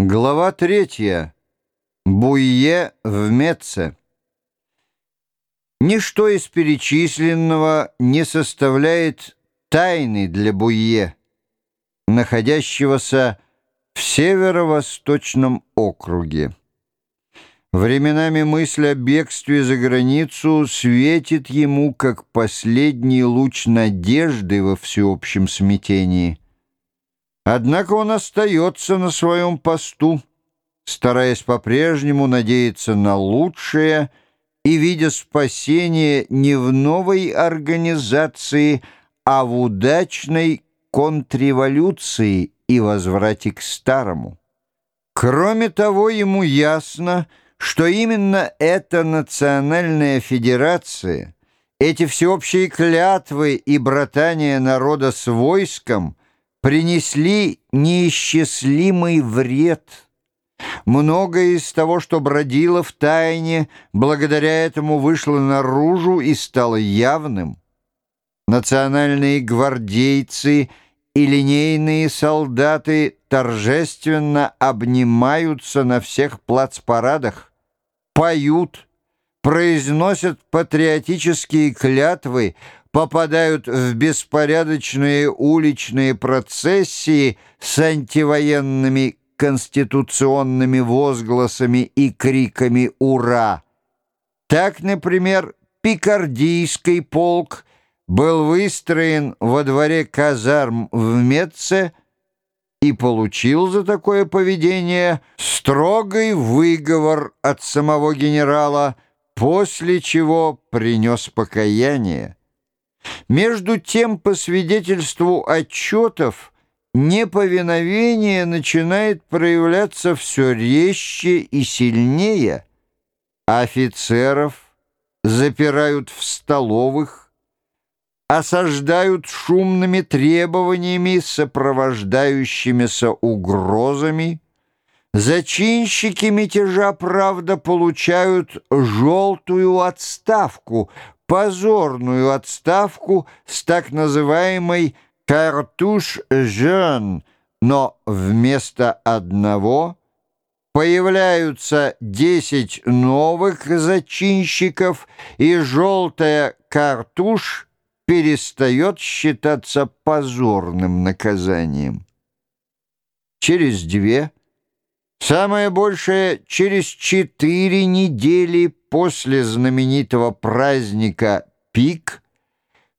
Глава третья. Буйе в Меце. Ничто из перечисленного не составляет тайны для Буйе, находящегося в северо-восточном округе. Временами мысль о бегстве за границу светит ему, как последний луч надежды во всеобщем смятении – Однако он остается на своем посту, стараясь по-прежнему надеяться на лучшее и видя спасение не в новой организации, а в удачной контрреволюции и возврате к старому. Кроме того, ему ясно, что именно эта национальная федерация, эти всеобщие клятвы и братания народа с войском – принесли неисчислимый вред. Многое из того, что бродило в тайне, благодаря этому вышло наружу и стало явным. Национальные гвардейцы и линейные солдаты торжественно обнимаются на всех плацпарадах, поют, произносят патриотические клятвы, попадают в беспорядочные уличные процессии с антивоенными конституционными возгласами и криками «Ура!». Так, например, Пикардийский полк был выстроен во дворе казарм в Меце и получил за такое поведение строгий выговор от самого генерала, после чего принес покаяние. Между тем, по свидетельству отчетов, неповиновение начинает проявляться все резче и сильнее. Офицеров запирают в столовых, осаждают шумными требованиями, сопровождающимися угрозами. Зачинщики мятежа, правда, получают желтую отставку – позорную отставку с так называемой «картуш жен», но вместо одного появляются десять новых зачинщиков, и желтая картуш перестает считаться позорным наказанием. Через две, самое большее через четыре недели после знаменитого праздника Пик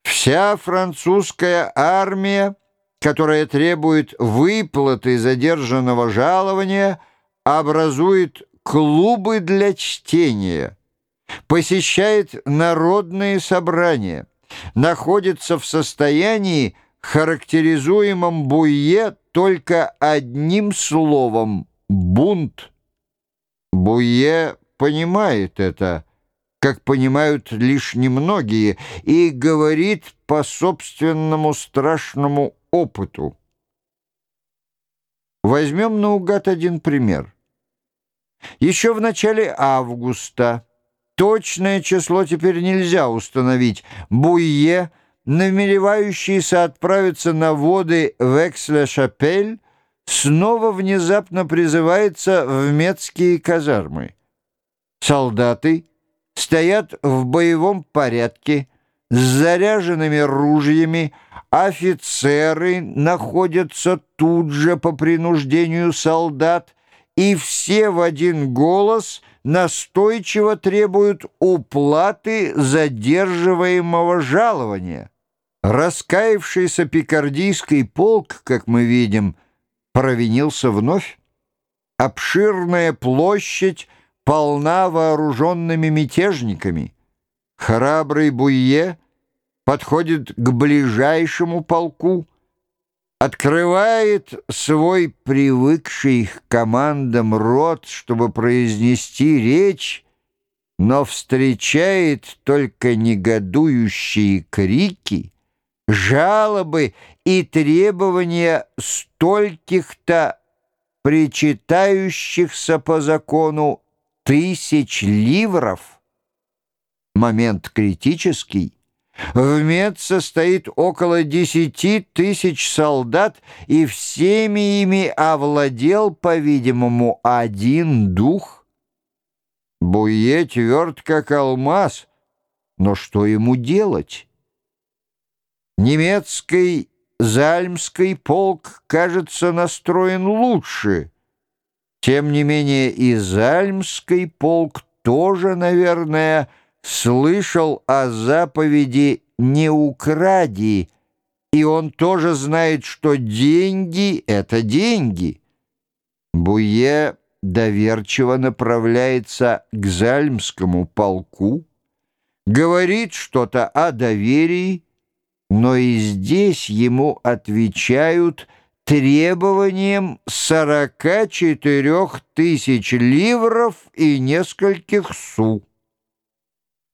вся французская армия, которая требует выплаты задержанного жалования, образует клубы для чтения, посещает народные собрания, находится в состоянии, характеризуемом Буе только одним словом – бунт. Буе понимает это, как понимают лишь немногие, и говорит по собственному страшному опыту. Возьмем наугад один пример. Еще в начале августа, точное число теперь нельзя установить, Буйе, намеревающийся отправиться на воды Вексле-Шапель, снова внезапно призывается в Мецкие казармы. Солдаты стоят в боевом порядке с заряженными ружьями, офицеры находятся тут же по принуждению солдат, и все в один голос настойчиво требуют уплаты задерживаемого жалования. Раскаявшийся пикардийский полк, как мы видим, провинился вновь. Обширная площадь полна вооруженными мятежниками. Храбрый Буйе подходит к ближайшему полку, открывает свой привыкший к командам рот, чтобы произнести речь, но встречает только негодующие крики, жалобы и требования стольких-то причитающихся по закону тысяч ливров. Момент критический. В Мед состоит около десяти тысяч солдат, и всеми ими овладел, по-видимому, один дух. Буе тверд, как алмаз, но что ему делать? Немецкий Зальмский полк, кажется, настроен лучше. Тем не менее и Зальмский полк тоже, наверное, слышал о заповеди «не укради», и он тоже знает, что деньги — это деньги. Буе доверчиво направляется к Зальмскому полку, говорит что-то о доверии, но и здесь ему отвечают требованием 44 тысяч ливров и нескольких су.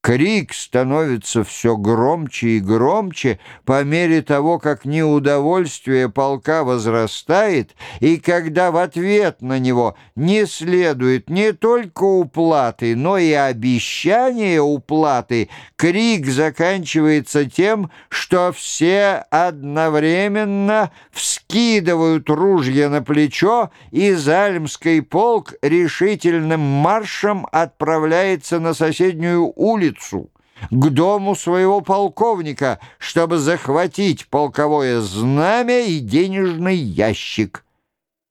Крик становится все громче и громче по мере того, как неудовольствие полка возрастает, и когда в ответ на него не следует не только уплаты, но и обещание уплаты, крик заканчивается тем, что все одновременно вскидывают ружья на плечо, и Зальмский полк решительным маршем отправляется на соседнюю улицу, улицу, к дому своего полковника, чтобы захватить полковое знамя и денежный ящик.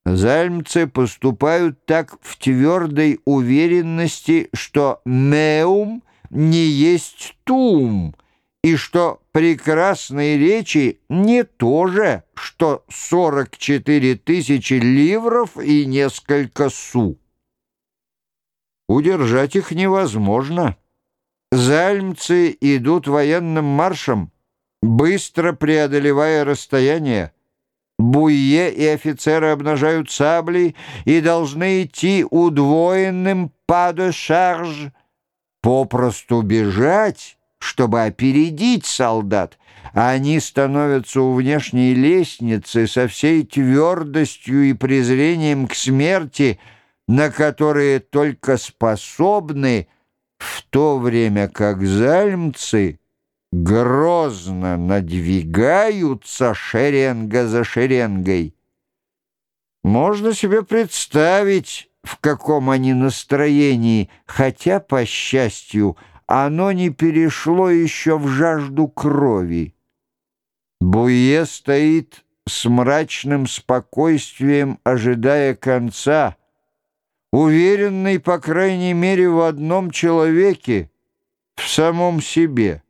Зальмцы поступают так в твердой уверенности, что «меум» не есть «тум», и что прекрасные речи не то же, что 44 тысячи ливров и несколько су. Удержать их невозможно. Зальмцы идут военным маршем, быстро преодолевая расстояние. Буе и офицеры обнажают сабли и должны идти удвоенным падо-шарж, попросту бежать, чтобы опередить солдат. Они становятся у внешней лестницы со всей твердостью и презрением к смерти, на которые только способны в то время как зальмцы грозно надвигаются шеренга за шеренгой. Можно себе представить, в каком они настроении, хотя, по счастью, оно не перешло еще в жажду крови. Буе стоит с мрачным спокойствием, ожидая конца — уверенный, по крайней мере, в одном человеке, в самом себе.